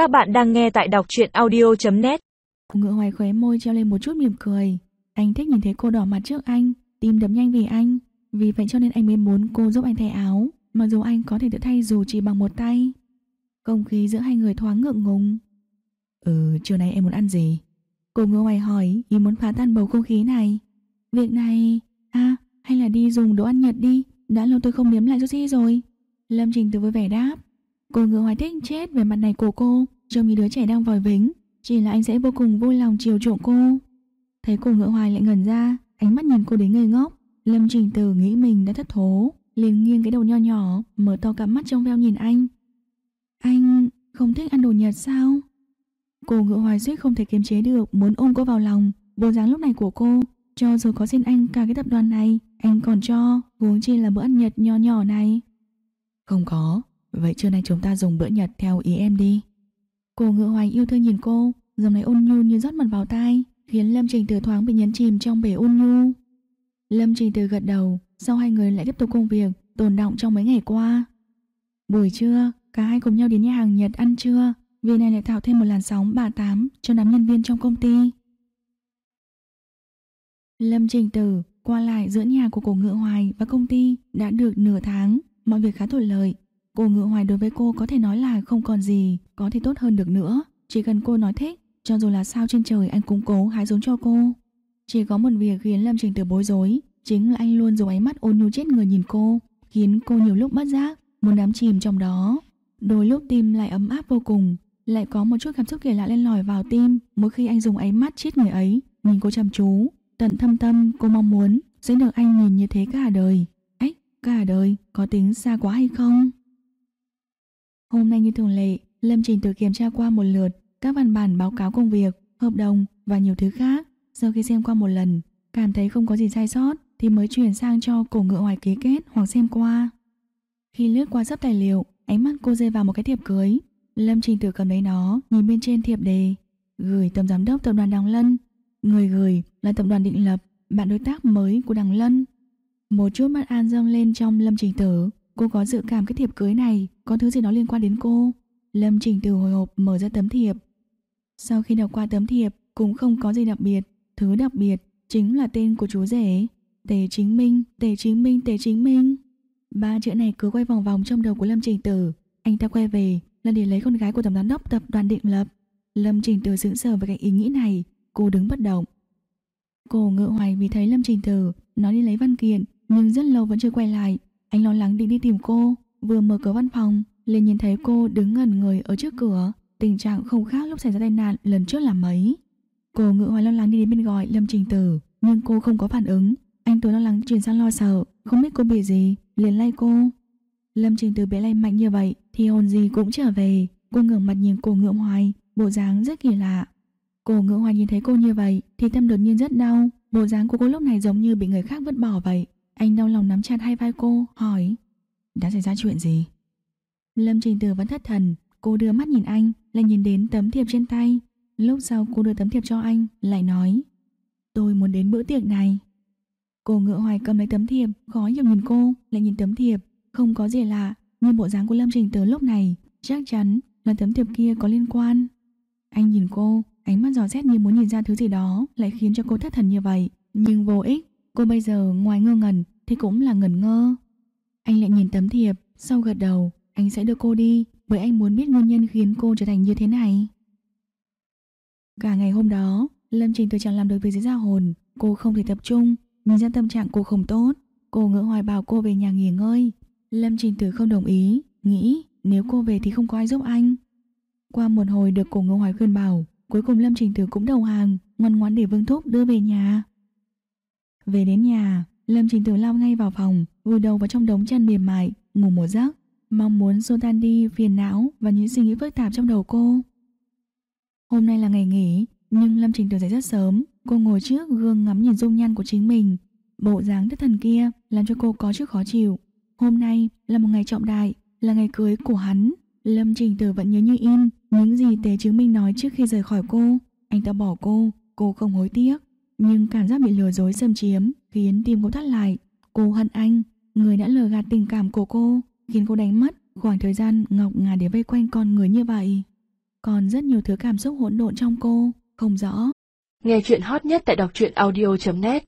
Các bạn đang nghe tại đọc truyện audio.net Ngựa hoài khóe môi treo lên một chút mỉm cười. Anh thích nhìn thấy cô đỏ mặt trước anh, tim đập nhanh vì anh. Vì vậy cho nên anh mới muốn cô giúp anh thay áo, mặc dù anh có thể tự thay dù chỉ bằng một tay. Không khí giữa hai người thoáng ngượng ngùng. Ừ, trưa nay em muốn ăn gì? Cô ngựa hoài hỏi, ý muốn phá tan bầu không khí này. Việc này... À, hay là đi dùng đồ ăn Nhật đi, đã lâu tôi không nếm lại sushi rồi. Lâm Trình từ với vẻ đáp. Cô ngựa hoài thích chết về mặt này của cô, trông như đứa trẻ đang vòi vĩnh. Chỉ là anh sẽ vô cùng vui lòng chiều chuộng cô. Thấy cô ngựa hoài lại ngẩn ra, ánh mắt nhìn cô đến ngây ngốc. Lâm Trình Từ nghĩ mình đã thất thố, liền nghiêng cái đầu nho nhỏ, mở to cặp mắt trong veo nhìn anh. Anh không thích ăn đồ Nhật sao? Cô ngựa hoài suýt không thể kiềm chế được, muốn ôm cô vào lòng. Bộ dáng lúc này của cô, cho dù có xin anh cả cái tập đoàn này, anh còn cho, Vốn chi là bữa ăn Nhật nho nhỏ này. Không có, vậy trưa nay chúng ta dùng bữa Nhật theo ý em đi. Cô ngựa hoài yêu thương nhìn cô, giọng này ôn nhu như rót mật vào tai, khiến Lâm Trình Từ thoáng bị nhấn chìm trong bể ôn nhu. Lâm Trình Từ gật đầu, sau hai người lại tiếp tục công việc tồn động trong mấy ngày qua. Buổi trưa, cả hai cùng nhau đến nhà hàng Nhật ăn trưa, vì này lại tạo thêm một làn sóng bà tám cho đám nhân viên trong công ty. Lâm Trình Tử qua lại giữa nhà của cổ ngựa hoài và công ty đã được nửa tháng, mọi việc khá thuận lợi. Cô ngựa hoài đối với cô có thể nói là không còn gì có thể tốt hơn được nữa. Chỉ cần cô nói thích, cho dù là sao trên trời anh cũng cố hái giống cho cô. Chỉ có một việc khiến Lâm Trình Tử bối rối, chính là anh luôn dùng ánh mắt ôn nhu chết người nhìn cô, khiến cô nhiều lúc bất giác, muốn đắm chìm trong đó. Đôi lúc tim lại ấm áp vô cùng, lại có một chút cảm xúc kỳ lạ lên lỏi vào tim mỗi khi anh dùng ánh mắt chết người ấy, nhìn cô chăm chú. Tận thâm tâm cô mong muốn sẽ được anh nhìn như thế cả đời. Ách cả đời có tính xa quá hay không? Hôm nay như thường lệ, Lâm Trình tự kiểm tra qua một lượt các văn bản báo cáo công việc, hợp đồng và nhiều thứ khác. Sau khi xem qua một lần, cảm thấy không có gì sai sót thì mới chuyển sang cho cổ ngựa hoài ký kết hoặc xem qua. Khi lướt qua sắp tài liệu, ánh mắt cô rơi vào một cái thiệp cưới. Lâm Trình Tử cầm lấy nó, nhìn bên trên thiệp đề, gửi tổng giám đốc tập đoàn Đằng Lân. Người gửi là tập đoàn Định Lập, bạn đối tác mới của Đằng Lân. Một chút bất an dâng lên trong Lâm Trình Tử, cô có dự cảm cái thiệp cưới này có thứ gì đó liên quan đến cô. Lâm Trình Tử hồi hộp mở ra tấm thiệp. Sau khi đọc qua tấm thiệp, cũng không có gì đặc biệt, thứ đặc biệt chính là tên của chú rể. Tề Chính Minh, Tề Chính Minh, Tề Chính Minh. Ba chữ này cứ quay vòng vòng trong đầu của Lâm Trình Tử. Anh ta quay về là để lấy con gái của tổng giám đốc tập đoàn Định Lập. Lâm Trình Tử sững sờ với cái ý nghĩ này, cô đứng bất động. Cô ngựa hoài vì thấy Lâm Trình Tử nói đi lấy văn kiện, nhưng rất lâu vẫn chưa quay lại. Anh lo lắng định đi tìm cô, vừa mở cửa văn phòng, liền nhìn thấy cô đứng ngẩn người ở trước cửa. Tình trạng không khác lúc xảy ra tai nạn lần trước là mấy. Cô ngựa hoài lo lắng đi đến bên gọi Lâm Trình Tử, nhưng cô không có phản ứng. Anh tối lo lắng chuyển sang lo sợ, không biết cô bị gì, liền lay cô. Lâm Trình Tử bị lay mạnh như vậy thì hồn gì cũng trở về. Cô ngẩng mặt nhìn cô ngựa hoài, bộ dáng rất kỳ lạ. Cô ngựa hoài nhìn thấy cô như vậy thì tâm đột nhiên rất đau. Bộ dáng của cô lúc này giống như bị người khác vứt bỏ vậy. Anh đau lòng nắm chặt hai vai cô, hỏi Đã xảy ra chuyện gì? Lâm Trình Tử vẫn thất thần, cô đưa mắt nhìn anh, lại nhìn đến tấm thiệp trên tay. Lúc sau cô đưa tấm thiệp cho anh, lại nói Tôi muốn đến bữa tiệc này. Cô ngựa hoài cầm lấy tấm thiệp, khó hiểu nhìn cô, lại nhìn tấm thiệp. Không có gì lạ, nhưng bộ dáng của Lâm Trình Tử lúc này chắc chắn là tấm thiệp kia có liên quan. Anh nhìn cô, ánh mắt giò xét như muốn nhìn ra thứ gì đó lại khiến cho cô thất thần như vậy. Nhưng vô ích, cô bây giờ ngoài ngơ ngẩn thì cũng là ngẩn ngơ. Anh lại nhìn tấm thiệp, sau gật đầu, anh sẽ đưa cô đi bởi anh muốn biết nguyên nhân khiến cô trở thành như thế này. Cả ngày hôm đó, Lâm Trình Từ chẳng làm được việc dưới ra hồn, cô không thể tập trung, nhìn ra tâm trạng cô không tốt. Cô ngỡ hoài bảo cô về nhà nghỉ ngơi. Lâm Trình Tử không đồng ý, nghĩ nếu cô về thì không có ai giúp anh. Qua một hồi được cổ ngỡ hoài khuyên bảo, cuối cùng Lâm Trình Tử cũng đầu hàng, ngoan ngoãn để Vương Thúc đưa về nhà. Về đến nhà, Lâm Trình Tử lao ngay vào phòng, vùi đầu vào trong đống chăn mềm mại, ngủ một giấc, mong muốn xua tan đi phiền não và những suy nghĩ phức tạp trong đầu cô. Hôm nay là ngày nghỉ, nhưng Lâm Trình Tử dậy rất sớm, cô ngồi trước gương ngắm nhìn dung nhan của chính mình. Bộ dáng thất thần kia làm cho cô có chút khó chịu. Hôm nay là một ngày trọng đại, là ngày cưới của hắn. Lâm Trình Tử vẫn nhớ như in những gì Tế Chứng Minh nói trước khi rời khỏi cô. Anh ta bỏ cô, cô không hối tiếc. Nhưng cảm giác bị lừa dối xâm chiếm khiến tim cô thắt lại. Cô hận anh, người đã lừa gạt tình cảm của cô, khiến cô đánh mất khoảng thời gian ngọc ngà để vây quanh con người như vậy. còn rất nhiều thứ cảm xúc hỗn độn trong cô, không rõ. Nghe chuyện hot nhất tại đọc truyện audio.net